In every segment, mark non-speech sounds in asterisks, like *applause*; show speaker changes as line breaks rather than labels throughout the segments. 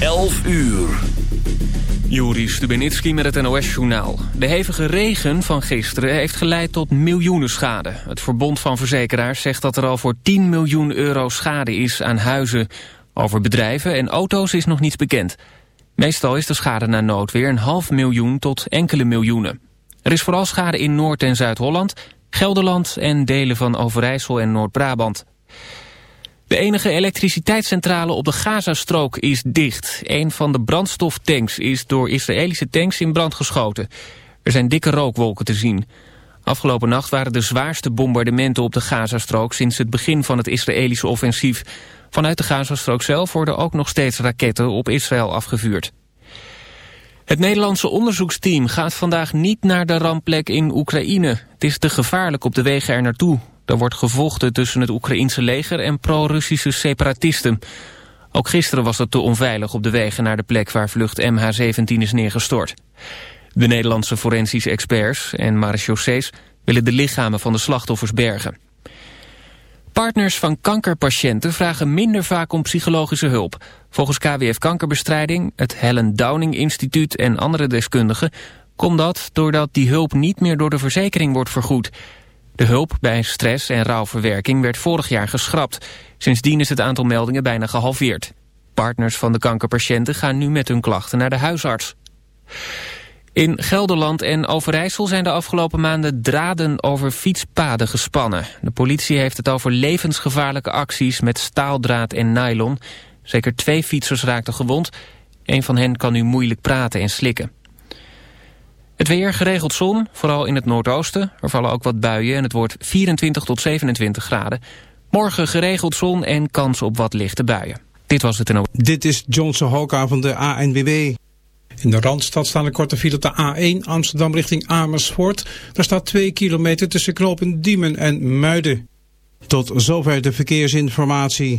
11 uur.
Juri Stubenitski met het NOS-journaal. De hevige regen van gisteren heeft geleid tot miljoenen schade. Het Verbond van Verzekeraars zegt dat er al voor 10 miljoen euro schade is aan huizen. Over bedrijven en auto's is nog niets bekend. Meestal is de schade na noodweer een half miljoen tot enkele miljoenen. Er is vooral schade in Noord- en Zuid-Holland, Gelderland en delen van Overijssel en Noord-Brabant. De enige elektriciteitscentrale op de Gazastrook is dicht. Een van de brandstoftanks is door Israëlische tanks in brand geschoten. Er zijn dikke rookwolken te zien. Afgelopen nacht waren de zwaarste bombardementen op de Gazastrook... sinds het begin van het Israëlische offensief. Vanuit de Gazastrook zelf worden ook nog steeds raketten op Israël afgevuurd. Het Nederlandse onderzoeksteam gaat vandaag niet naar de rampplek in Oekraïne. Het is te gevaarlijk op de wegen er naartoe. Er wordt gevochten tussen het Oekraïense leger en pro-Russische separatisten. Ook gisteren was het te onveilig op de wegen naar de plek waar vlucht MH17 is neergestort. De Nederlandse forensische experts en marechaussees willen de lichamen van de slachtoffers bergen. Partners van kankerpatiënten vragen minder vaak om psychologische hulp. Volgens KWF Kankerbestrijding, het Helen Downing Instituut en andere deskundigen... komt dat doordat die hulp niet meer door de verzekering wordt vergoed. De hulp bij stress en rouwverwerking werd vorig jaar geschrapt. Sindsdien is het aantal meldingen bijna gehalveerd. Partners van de kankerpatiënten gaan nu met hun klachten naar de huisarts. In Gelderland en Overijssel zijn de afgelopen maanden draden over fietspaden gespannen. De politie heeft het over levensgevaarlijke acties met staaldraad en nylon. Zeker twee fietsers raakten gewond. Een van hen kan nu moeilijk praten en slikken. Het weer geregeld zon, vooral in het noordoosten. Er vallen ook wat buien en het wordt 24 tot 27 graden. Morgen geregeld zon en kans op wat lichte buien. Dit was het en
Dit is Johnson Hoka van de ANWB. In de Randstad staan een korte file op de A1 Amsterdam richting Amersfoort. Daar staat 2 kilometer tussen knopen Diemen en Muiden. Tot zover de verkeersinformatie.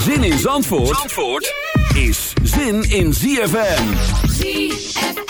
Zin in Zandvoort, Zandvoort is zin in ZFM.
ZFM.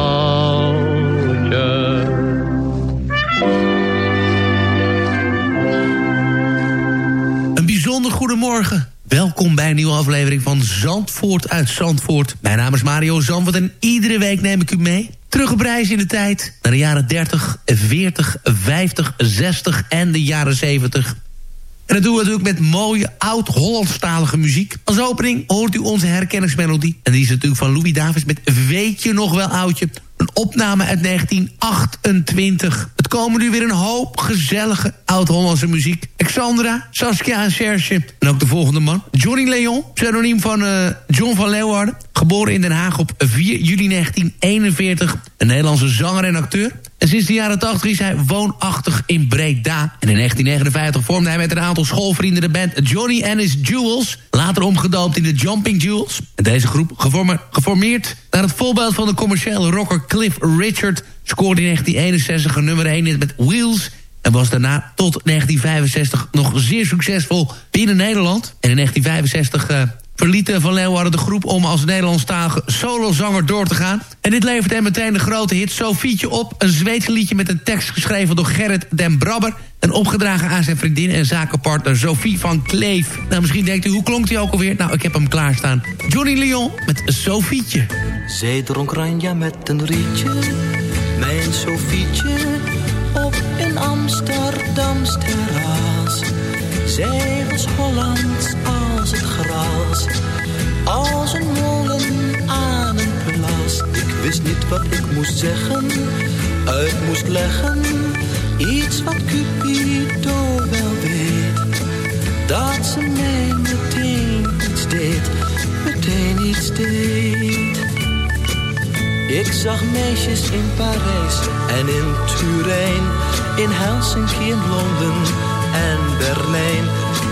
Goedemorgen. Welkom bij een nieuwe aflevering van Zandvoort uit Zandvoort. Mijn naam is Mario Zandvoort en iedere week neem ik u mee. Terug op reis in de tijd naar de jaren 30, 40, 50, 60 en de jaren 70. En dat doen we natuurlijk met mooie oud-Hollandstalige muziek. Als opening hoort u onze herkenningsmelodie. En die is natuurlijk van Louis Davis met Weet je nog wel oudje? Een opname uit 1928. Komen nu weer een hoop gezellige oud-Hollandse muziek. Alexandra, Saskia en Serge. En ook de volgende man. Johnny Leon, pseudoniem van eh, John van Leeuwarden. Geboren in Den Haag op 4 juli 1941. Een Nederlandse zanger en acteur. En sinds de jaren 80 is hij woonachtig in Breda. En in 1959 vormde hij met een aantal schoolvrienden de band Johnny and His Jewels. Later omgedoopt in de Jumping Jewels. En deze groep, geforme- geformeerd naar het voorbeeld van de commerciële rocker Cliff Richard... scoorde in 1961 een nummer 1 hit met Wheels... En was daarna tot 1965 nog zeer succesvol binnen Nederland. En in 1965 eh, verliet Van Leeuwarden de groep om als Nederlandstalige solozanger door te gaan. En dit levert hem meteen de grote hit Sofietje op. Een Zweeds liedje met een tekst geschreven door Gerrit den Brabber. En opgedragen aan zijn vriendin en zakenpartner Sophie van Kleef. Nou, misschien denkt u, hoe klonk hij ook alweer? Nou, ik heb hem klaarstaan. Johnny Leon met Sofietje.
Zij dronk ranja met een rietje, mijn Sofietje, op een Amsterdams terras. Zij was Hollands als het gras. Als een molen aan een plas. Ik wist niet wat ik moest zeggen, uit moest leggen. Iets wat Cupido wel deed, Dat ze mij meteen deed, meteen iets deed. Ik zag meisjes in Parijs en in Turijn, in Helsinki, in Londen en Berlijn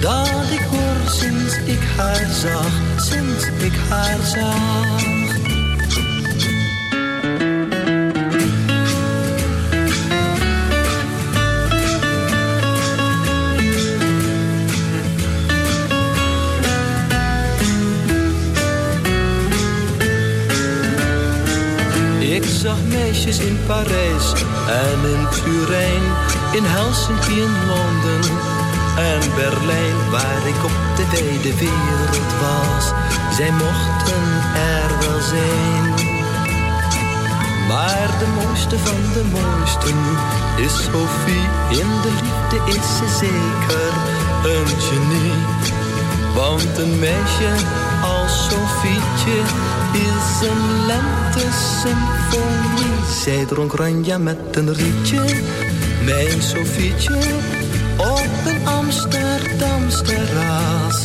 Dat ik hoor sinds ik haar zag, sinds ik haar zag. Ik zag meisjes in Parijs en in Turijn, in Helsinki en Londen en Berlijn, waar ik op de wijde wereld was. Zij mochten er wel zijn. Maar de mooiste van de mooisten is Sophie. In de liefde is ze zeker een genie. Want een meisje als Sofietje is een lente-symfonie. Zij dronk ranja met een rietje, mijn Sofietje, op een Amsterdams terras.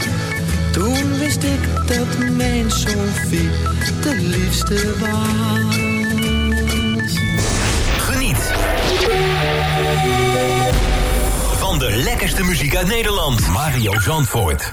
Toen wist ik dat mijn Sofie de liefste was.
Geniet. Van de lekkerste muziek uit Nederland. Mario Zandvoort.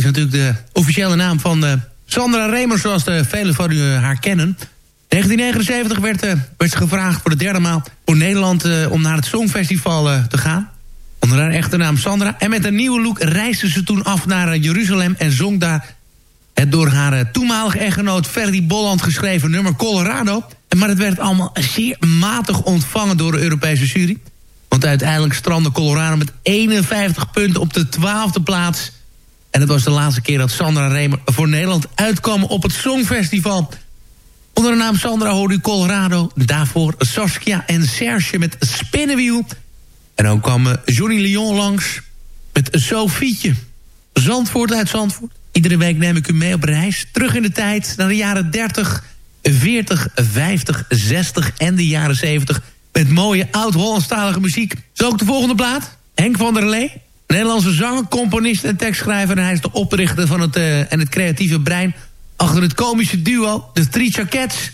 Is
natuurlijk de officiële naam van uh, Sandra Remers... zoals de velen van u haar kennen. 1979 werd, werd ze gevraagd voor de derde maal voor Nederland... om naar het Songfestival te gaan. Onder haar echte naam Sandra. En met een nieuwe look reisde ze toen af naar Jeruzalem... en zong daar het door haar toenmalige echtgenoot Ferdy Bolland geschreven nummer Colorado. Maar het werd allemaal zeer matig ontvangen door de Europese jury. Want uiteindelijk strandde Colorado met 51 punten op de 12e plaats. En het was de laatste keer dat Sandra Remer voor Nederland uitkwam op het Songfestival. Onder de naam Sandra hoorde Colorado. Daarvoor Saskia en Serge met Spinnenwiel. En dan kwam Johnny Lyon langs met Sofietje. Zandvoort uit Zandvoort. Iedere week neem ik u mee op reis. Terug in de tijd naar de jaren 30, 40, 50, 60 en de jaren 70... met mooie oud-Hollandstalige muziek. Zo ook de volgende plaat. Henk van der Lee. Nederlandse zanger, componist en tekstschrijver. En hij is de oprichter van het, uh, en het creatieve brein... achter het komische duo The Three Cats...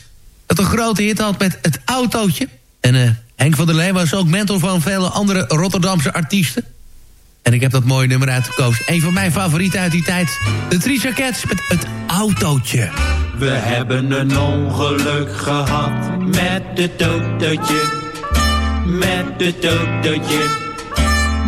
dat een grote hit had met Het Autootje. En uh, Henk van der Lee was ook mentor van vele andere Rotterdamse artiesten. En ik heb dat mooie nummer uitgekozen. Een van mijn favorieten uit die tijd. De Three Cats met Het Autootje.
We hebben een ongeluk gehad met het autootje. Met het autootje.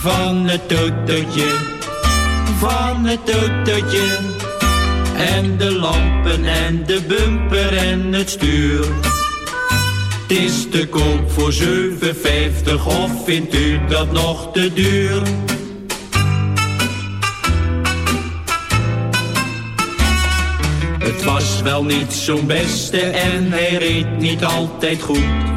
Van het autootje. Van het autootje. En de lampen en de bumper en het stuur. Het is te koop voor 7,50 of vindt u dat nog te duur? Het was wel niet zo'n beste en hij reed niet altijd goed.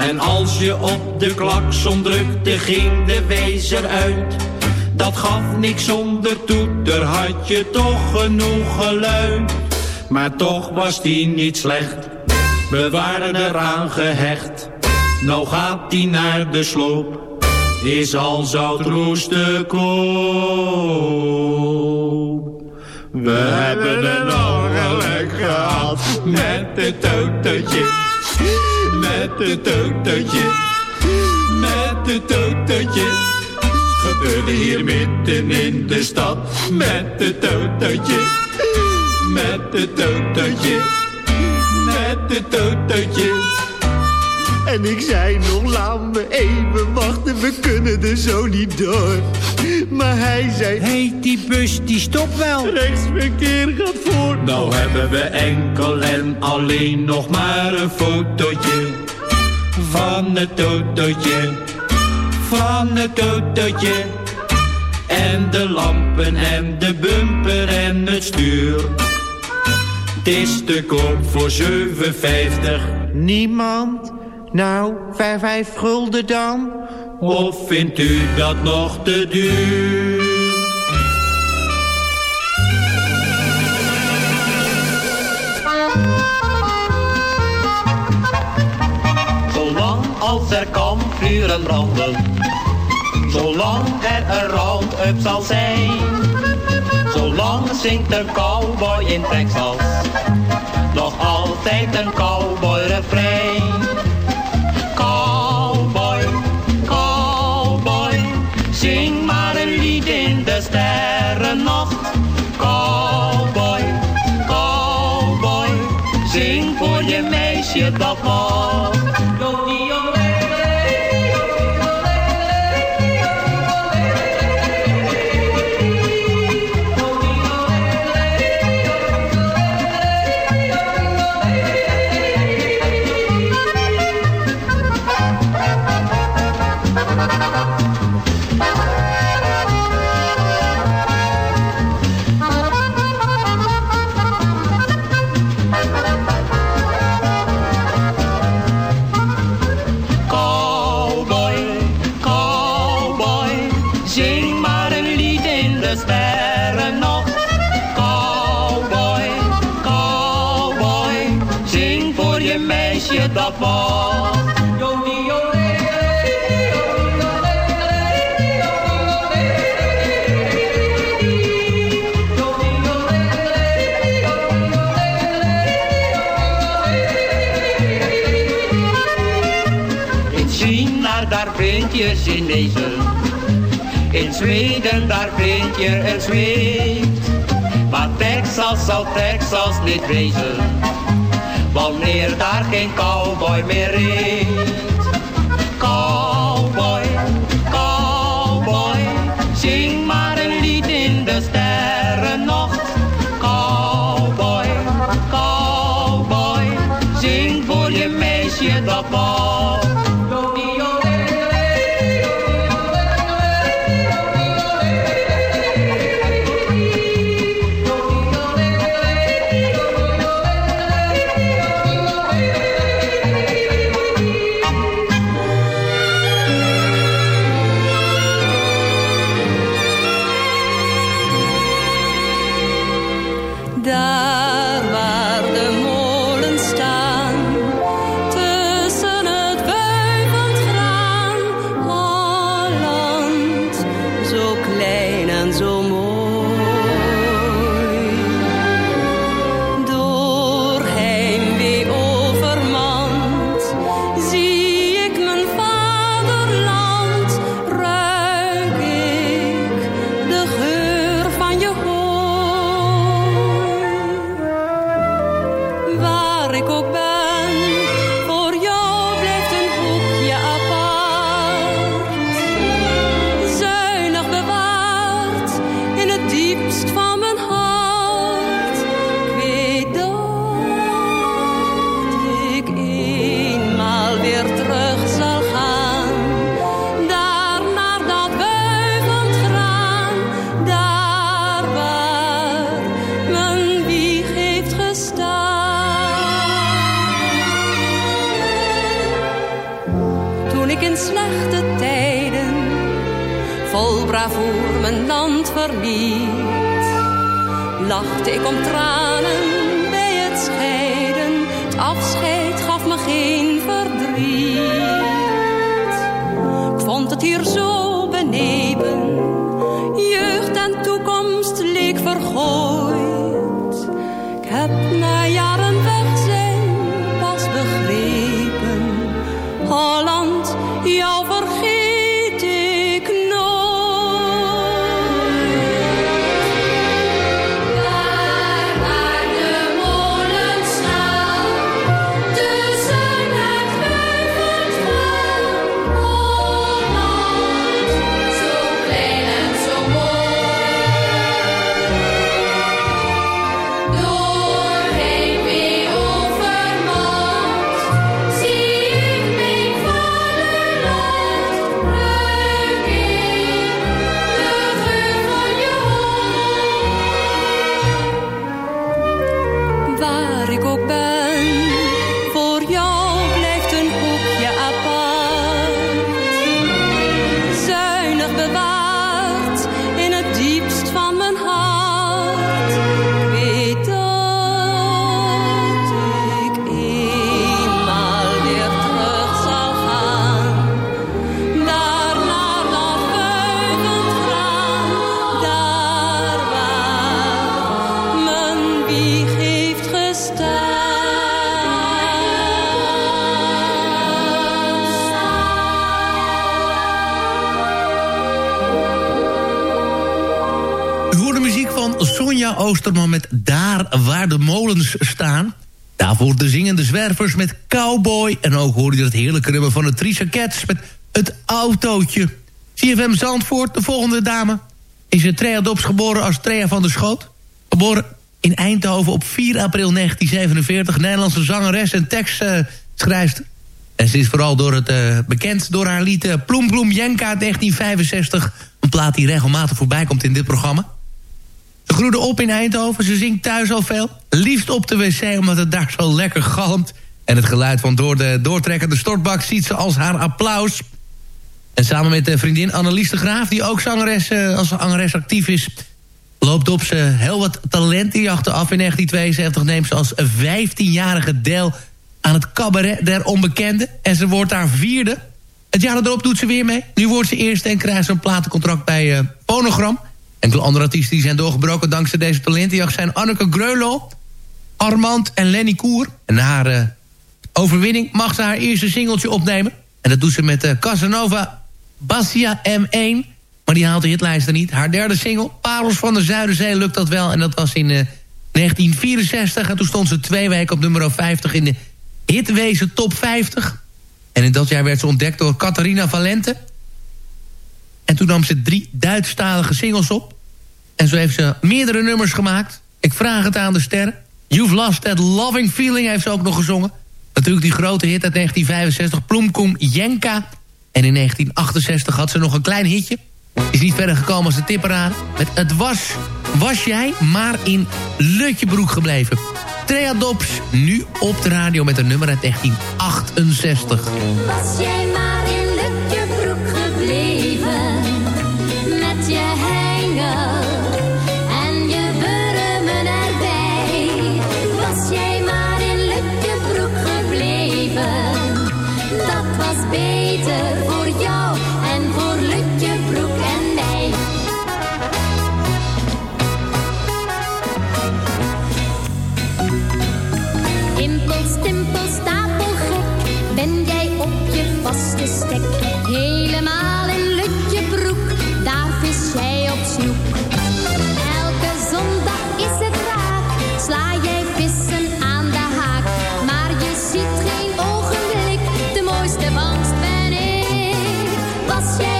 En als je op de klakson drukte, ging de wezer uit. Dat gaf niks zonder toeter, had je toch genoeg geluid. Maar toch was die niet slecht, we waren eraan gehecht. Nou gaat die naar de sloop, is al zout roesten koop. We hebben een ongeluk gehad met het autootje, met het autootje, met het autootje. Gebeurde hier midden in de stad met het autootje, met het autootje, met het autootje.
En ik zei nog, laat me even wachten, we kunnen er zo niet door. Maar hij zei...
Heet die bus, die stopt wel.
Rechtsverkeer gaat voor.
Nou hebben we enkel en alleen nog maar een fotootje. Van het autootje. Van het autootje. En de lampen en de bumper en het stuur. Het is te koop voor 7,50.
Niemand? Nou, vijf, vijf gulden dan?
Of vindt u dat nog te duur?
Zolang als er kampvuren branden, zolang er een round-up zal zijn, zolang zingt een cowboy in Texas, nog altijd een cowboy refrein. Zing maar een lied in de sterrennacht. Cowboy, cowboy, zing voor je meisje dat.
Je Zweed. Maar Texas zal Texas niet wezen. Wanneer daar geen cowboy meer reed. Cowboy, cowboy, zing maar een lied in de sterrennacht. Cowboy, cowboy, zing voor je meisje dat bal.
Daar
met Cowboy. En ook hoorde je het heerlijke nummer van de Trisha Cats met Het Autootje. CFM Zandvoort, de volgende dame, is in Trea Dops geboren als Trea van der Schoot. Geboren in Eindhoven op 4 april 1947. Nederlandse zangeres en tekstschrijfster. En ze is vooral door het, eh, bekend door haar lied uh, Ploem Ploem Jenka 1965. Een plaat die regelmatig voorbij komt in dit programma. Ze groeide op in Eindhoven, ze zingt thuis al veel. Liefst op de wc, omdat het daar zo lekker galmt. En het geluid van door de doortrekkende stortbak ziet ze als haar applaus. En samen met de vriendin Annelies de Graaf, die ook zangeres, eh, als zangeres actief is... loopt op ze heel wat talentenjachten af. In 1972 neemt ze als 15-jarige deel aan het cabaret der onbekende. En ze wordt daar vierde. Het jaar erop doet ze weer mee. Nu wordt ze eerste en krijgt ze een platencontract bij uh, Phonogram. Enkele andere artiesten die zijn doorgebroken dankzij deze talentenjacht... zijn Anneke Greulow, Armand en Lenny Koer. En na haar uh, overwinning mag ze haar eerste singeltje opnemen. En dat doet ze met uh, Casanova Bassia M1... Maar die haalt de hitlijsten niet. Haar derde single, Parels van de Zuiderzee, lukt dat wel. En dat was in uh, 1964. En toen stond ze twee weken op nummer 50 in de hitwezen top 50. En in dat jaar werd ze ontdekt door Catharina Valente. En toen nam ze drie Duitsstalige singles op. En zo heeft ze meerdere nummers gemaakt. Ik vraag het aan de sterren. You've Lost That Loving Feeling heeft ze ook nog gezongen. Natuurlijk die grote hit uit 1965, Plumkum Jenka. En in 1968 had ze nog een klein hitje. Is niet verder gekomen als de tipperaar. Met Het was, was jij maar in Lutjebroek gebleven. Trea Dops, nu op de radio met een nummer uit 1968.
Was jij maar vangst ben ik. Was jij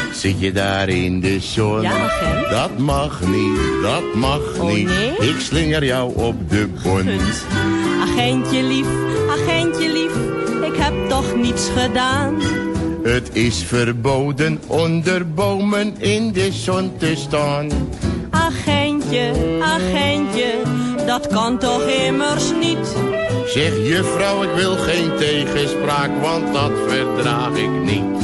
zit je daar in de zon?
Ja, agent.
Dat mag niet, dat mag
Oh,
niet.
nee?
Ik slinger jou op de bon.
Punt. Agentje lief, agentje lief, ik heb toch niets gedaan.
Het is verboden onder bomen in de zon te staan.
Agentje, agentje, dat kan toch immers niet.
Zeg juffrouw, ik wil geen tegenspraak, want dat verdraag ik niet.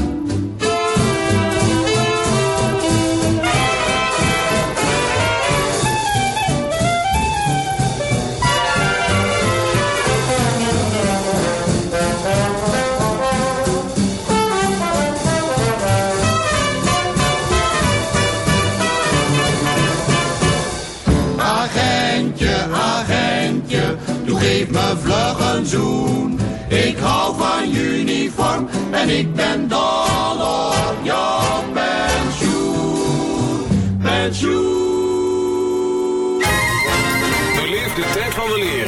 Een zoen. Ik hou van uniform en ik ben dol op jouw pensioen. Pensioen.
Beleef de tijd van weleer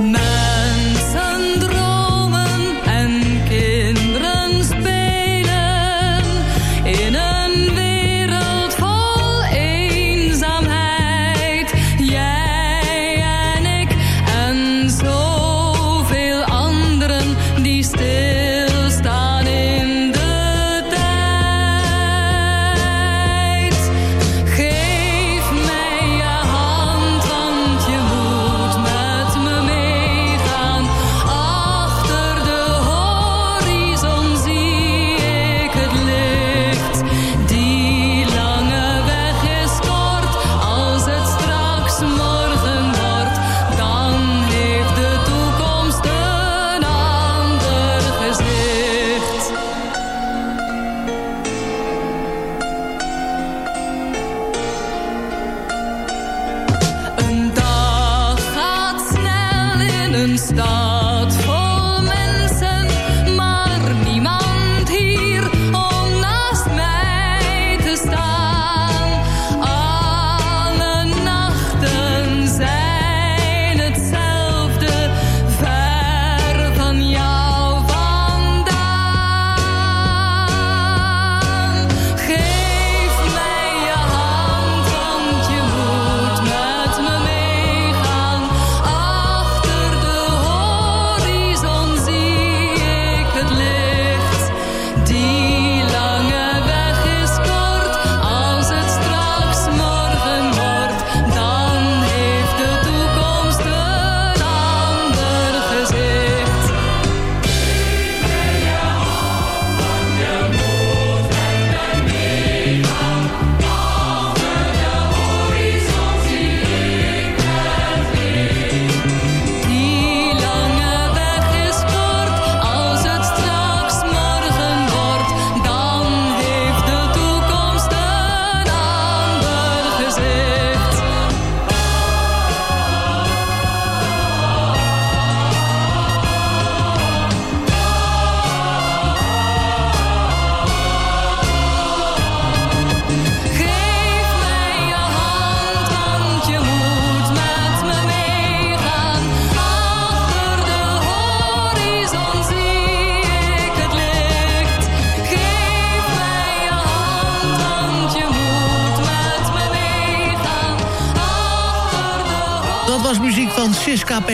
Mensen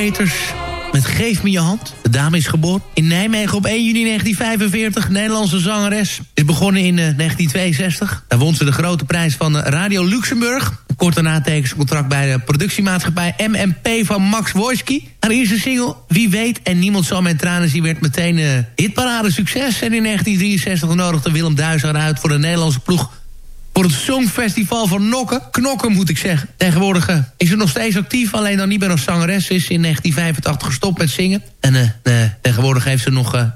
Peters met Geef me je hand. De dame is geboren in Nijmegen op 1 juni 1945. Nederlandse zangeres. Is begonnen in 1962. Eh, Daar won ze de grote prijs van eh, Radio Luxemburg. Kort daarna tekent ze contract bij de productiemaatschappij MMP van Max Wojski. Haar eerste single, Wie weet en niemand zal mijn tranen zien... werd meteen uh, hitparade succes. En in 1963 nodigde Willem Duizer uit voor de Nederlandse ploeg voor het Songfestival van Nokken. Knokken moet ik zeggen. Tegenwoordig uh, is ze nog steeds actief, alleen dan niet meer als zangeres. Ze is in 1985 gestopt met zingen. En uh, tegenwoordig heeft ze nog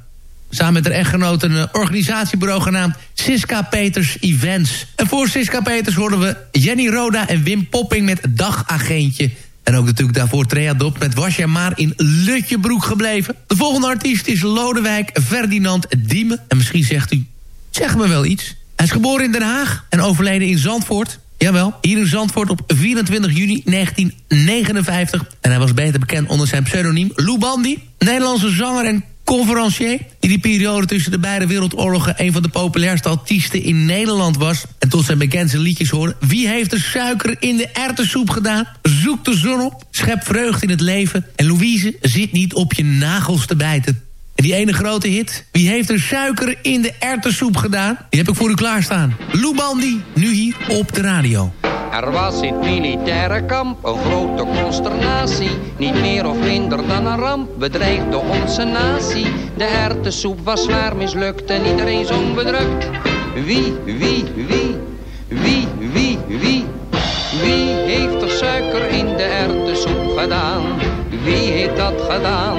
samen met haar echtgenoot een organisatiebureau genaamd Siska Peters Events. En voor Siska Peters hoorden we Jenny Roda en Wim Popping met Dagagentje. En ook natuurlijk daarvoor Trea Dop met Was jij maar in Lutjebroek gebleven. De volgende artiest is Lodewijk Ferdinand Diemen. En misschien zegt u, zeg me wel iets... Hij is geboren in Den Haag en overleden in Zandvoort. Jawel, hier in Zandvoort op 24 juni 1959. En hij was beter bekend onder zijn pseudoniem Lou Bandy. Nederlandse zanger en conferencier... die die periode tussen de beide wereldoorlogen... een van de populairste artiesten in Nederland was. En tot zijn bekendste liedjes horen... Wie heeft de suiker in de ertessoep gedaan? Zoek de zon op, schep vreugde in het leven... en Louise zit niet op je nagels te bijten. En die ene grote hit, wie heeft er suiker in de ertessoep gedaan? Die heb ik voor u klaarstaan. Lou Bandy, nu hier op de radio.
Er was in het militaire kamp een grote consternatie. Niet meer of minder dan een ramp bedreigde onze natie. De ertessoep was zwaar mislukt en iedereen zong bedrukt. Wie, wie, wie, wie, wie, wie, wie heeft er suiker in de ertessoep gedaan? Wie heeft dat gedaan?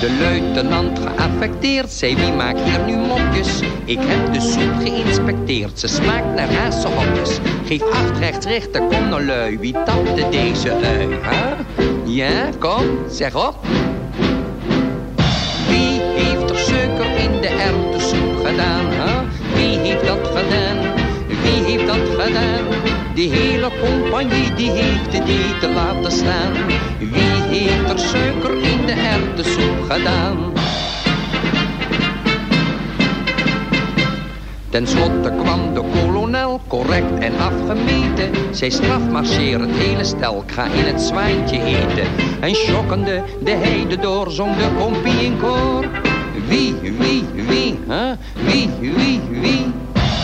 De luitenant geaffecteerd. Zei wie maakt hier nu mopjes? Ik heb de soep geïnspecteerd, ze smaakt naar hazenhokjes Geef acht rechts rechter, kom nou lui, wie tapte deze ui? Ja, kom, zeg op compagnie die heeft het eten laten staan. Wie heeft er suiker in de erwtensoep gedaan? Ten slotte kwam de kolonel, correct en afgemeten. Zij strafmarcheer het hele stel, ik ga in het zwijntje eten. En schokkende de heide door, zong de kompie in koor. Wie, wie, wie, hè? Wie, wie, wie?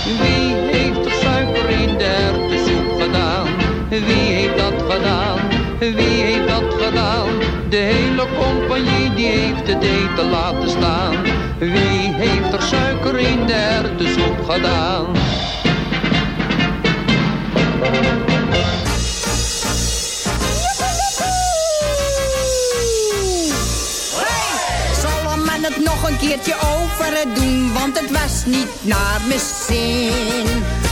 Wie heeft er suiker in de Wie heeft dat gedaan? De hele compagnie die heeft het eten laten staan. Wie heeft er suiker in de erwtensoep gedaan?
Nog een keertje over doen, want het was niet naar mijn zin.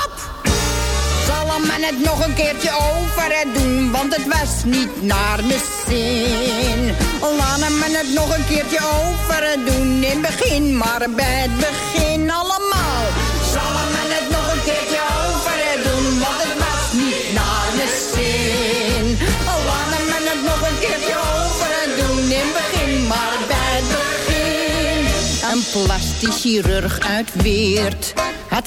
Zal men het nog een keertje over doen, want het was niet naar mijn zin. Laat men het nog een keertje over doen, in begin maar bij het begin allemaal. Zal men het nog een keertje over doen, want het was niet naar mijn zin. Laat men het nog een keertje over doen, in begin maar bij het begin. Een plastisch chirurg uit Weert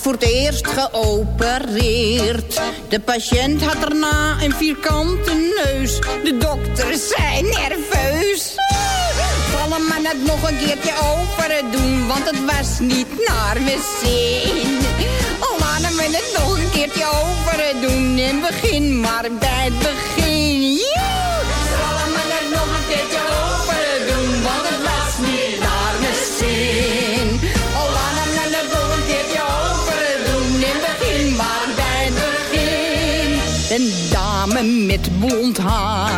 voor het eerst geopereerd. De patiënt had daarna een vierkante neus. De dokter zei nerveus. Zal hem maar net nog een keertje operen doen, want het was niet naar mijn zin. Oh, laten we het nog een keertje operen doen en begin maar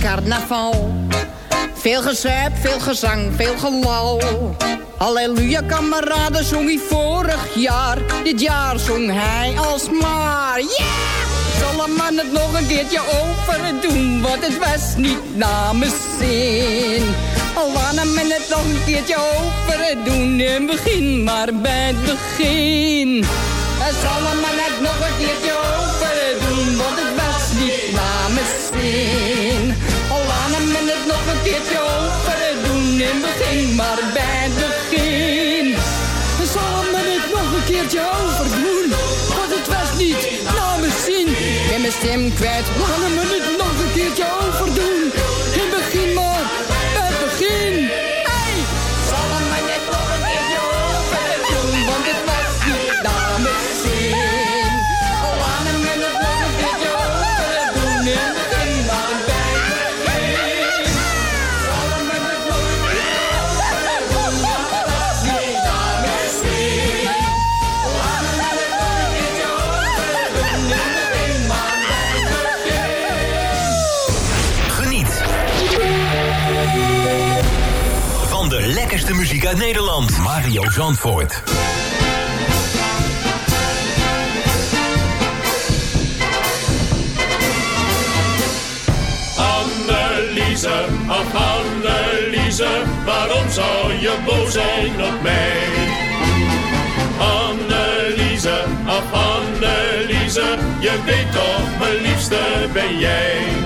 carnaval? Veel gezuip, veel gezang, veel gelal. Halleluja, kameraden, zong hij vorig jaar. Dit jaar zong hij alsmaar. Yeah! Zal een man het nog een keertje over doen, want het was niet mijn zin. Al laat hem het nog een keertje over doen en begin maar bij het begin. Zal hem maar net nog een keertje over doen, want het was niet mijn zin. Maar bij het begin. Zal hem het nog een keertje over doen, want het was niet naar mijn zin. Ik ben mijn stem kwijt, laat hem het nog een keertje over
uit Nederland. Mario Zandvoort.
Anneliese, ach Anneliese, waarom zou je boos zijn op mij? Anneliese, ach Anneliese, je weet toch, mijn liefste ben jij.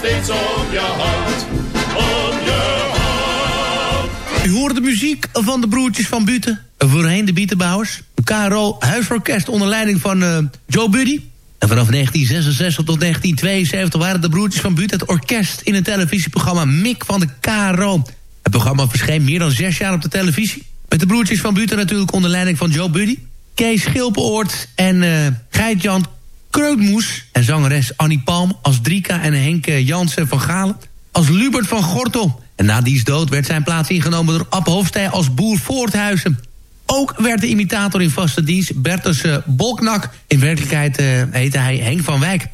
steeds op je hand, op je hand.
U hoort de muziek van de broertjes van Buten. Voorheen de Bietenbouwers. KRO Huisorkest onder leiding van uh, Joe Buddy. En vanaf 1966 tot 1972 waren de broertjes van Buten het orkest... in het televisieprogramma Mik van de KRO. Het programma verscheen meer dan zes jaar op de televisie. Met de broertjes van Buten natuurlijk onder leiding van Joe Buddy. Kees Schilpeoort en uh, Geit-Jan Kreutmoes. En zangeres Annie Palm als Drika en Henk Jansen van Galen. Als Lubert van Gortel. En na diens dood werd zijn plaats ingenomen door Ab Hofstij als boer Voorthuizen. Ook werd de imitator in vaste dienst Bertus uh, Bolknak. In werkelijkheid uh, heette hij Henk van Wijk.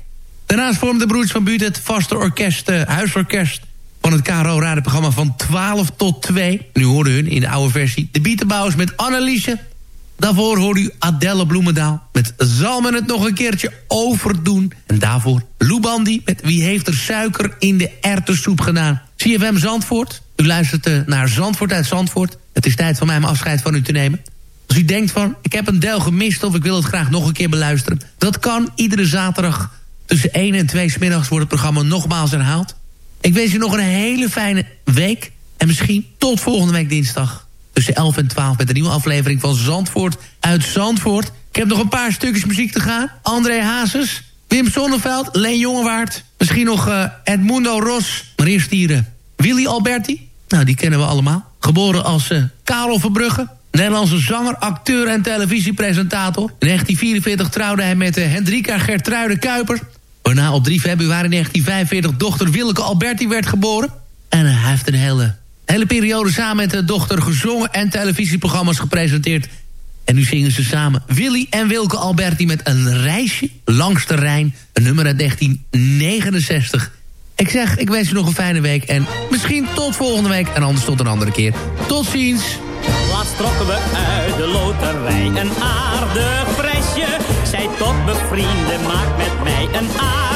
Daarnaast vormde de broers van Buurt het vaste orkest, uh, huisorkest... van het KRO radioprogramma van 12 tot 2. Nu hoorde hun in de oude versie de Bietenbouwers met Anneliese... Daarvoor hoorde u Adelle Bloemendaal met Zal men het nog een keertje overdoen. En daarvoor Lou Bandy met Wie heeft er suiker in de erwtensoep gedaan. CFM Zandvoort. U luistert uh, naar Zandvoort uit Zandvoort. Het is tijd van mij om afscheid van u te nemen. Als u denkt van, ik heb een deel gemist... of ik wil het graag nog een keer beluisteren... dat kan iedere zaterdag tussen 1 en 2 smiddags... wordt het programma nogmaals herhaald. Ik wens u nog een hele fijne week... en misschien tot volgende week dinsdag tussen 11 en 12 met een nieuwe aflevering van Zandvoort uit Zandvoort. Ik heb nog een paar stukjes muziek te gaan. André Hazes, Wim Sonneveld, Leen Jongewaard. Misschien nog uh, Edmundo Ros. Maar eerst hier uh, Willy Alberti. Nou, die kennen we allemaal. Geboren als uh, Karel Verbrugge. Nederlandse zanger, acteur en televisiepresentator. In 1944 trouwde hij met Hendrika Gertruide Kuiper. Waarna op 3 februari 1945 dochter Willeke Alberti werd geboren. En hij heeft een hele hele periode samen met de dochter gezongen en televisieprogramma's gepresenteerd. En nu zingen ze samen Willy en Wilke Alberti met een reisje langs de Rijn. Een nummer uit 1969. Ik zeg, ik wens je nog een fijne week. En misschien tot volgende week. En anders tot een andere keer. Tot ziens.
Laatst trokken we uit de loterij een aardig prijsje. Zij tot bevrienden, maak met mij een aardig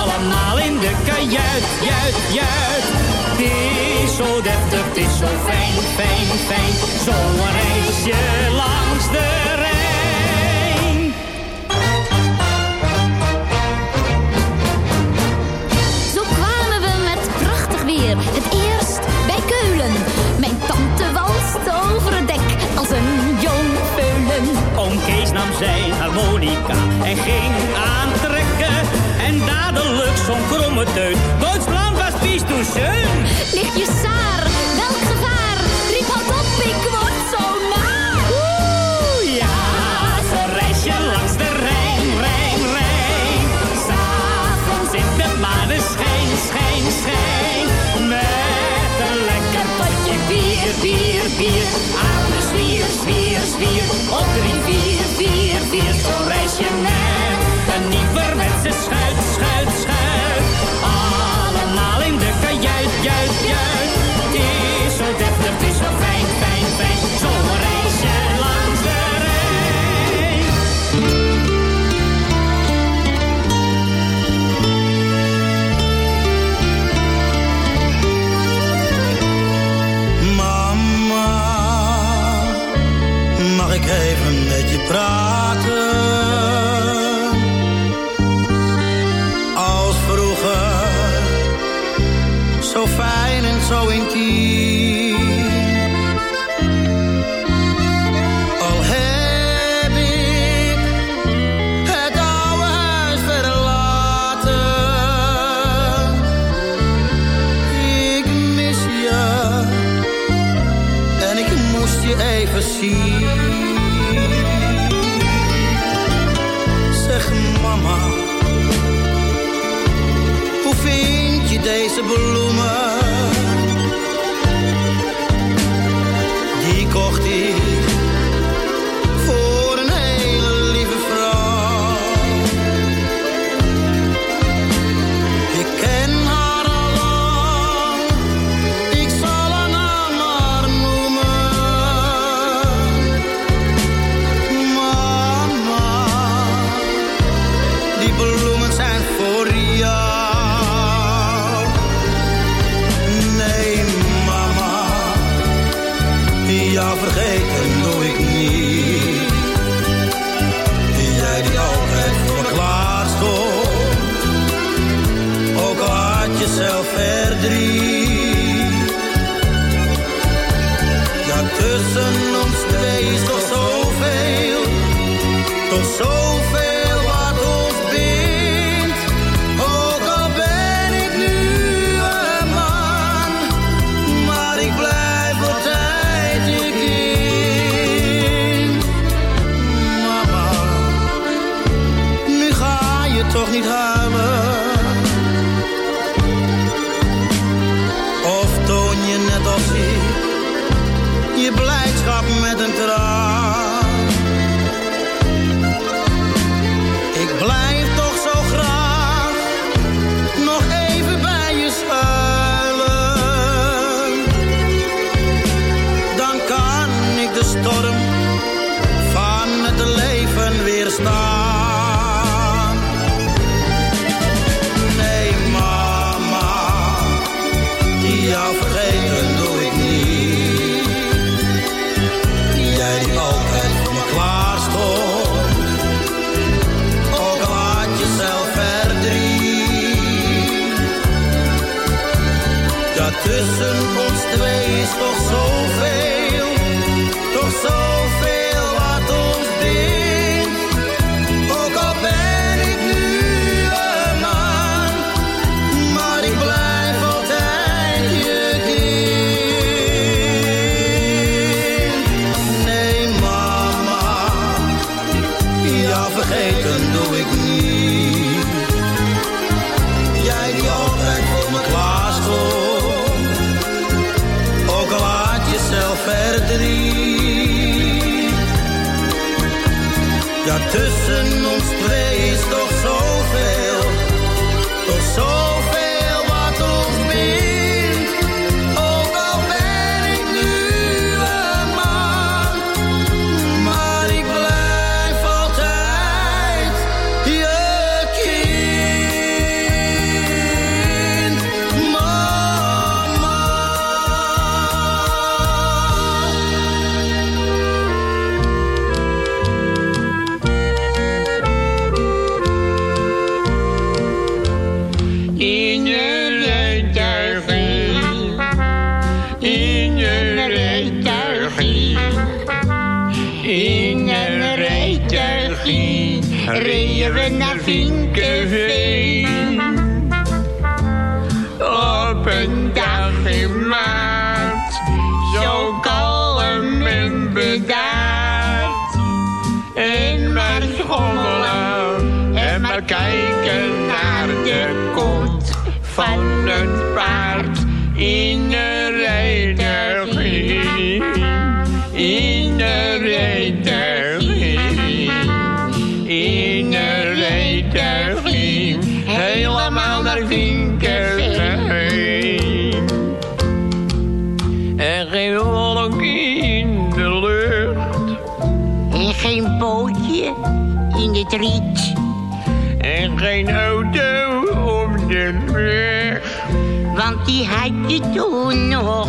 Allemaal in de kajuit, juit, juit. Het is zo deftig, het is zo fijn, fijn, fijn. Zo'n reisje langs de Rijn.
Zo kwamen we met prachtig weer. Het eerst bij Keulen. Mijn tante walst over het dek als een jong peulen.
Oom Kees nam zijn harmonica en ging aantrekken. En dadelijk zo'n kromme teut. Duitsland was pies toen schön.
Ligt je saar, welk gevaar? Riep wat op, ik word zo naar.
Oeh, ja, zo'n reisje langs de Rijn, Rijn, Rijn. S'avonds in de maneschijn, schijn, schijn. Met een lekker potje bier, bier, bier. Aan de zwier, zwier, zwier. Op drie, vier, vier, vier. Zo'n reisje met een nieuwerwetse schuit, Allemaal in de kajuit, juit, juit. Het zo deftig, is
En
geen auto op de weg,
want die had je toen nog.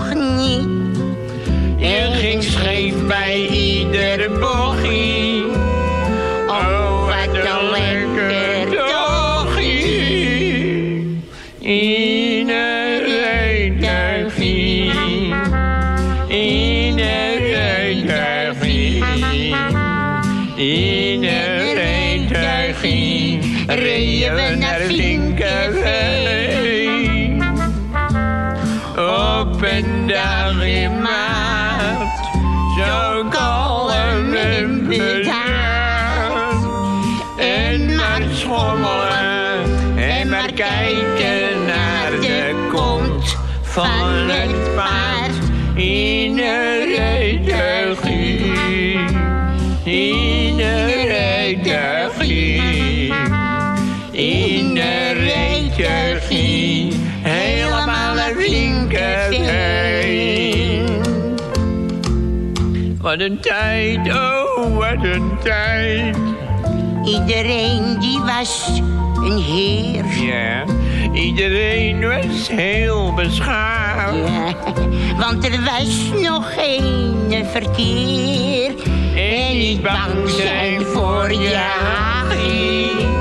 van het paard in de reetergie. In de reetergie. In de reetergie. Helemaal een linkerbeen. Wat een tijd, oh wat een tijd.
Iedereen die was een heer.
Ja. Yeah. Iedereen was heel
beschaamd. *laughs* Want er was nog geen verkeer.
En niet bang zijn voor je.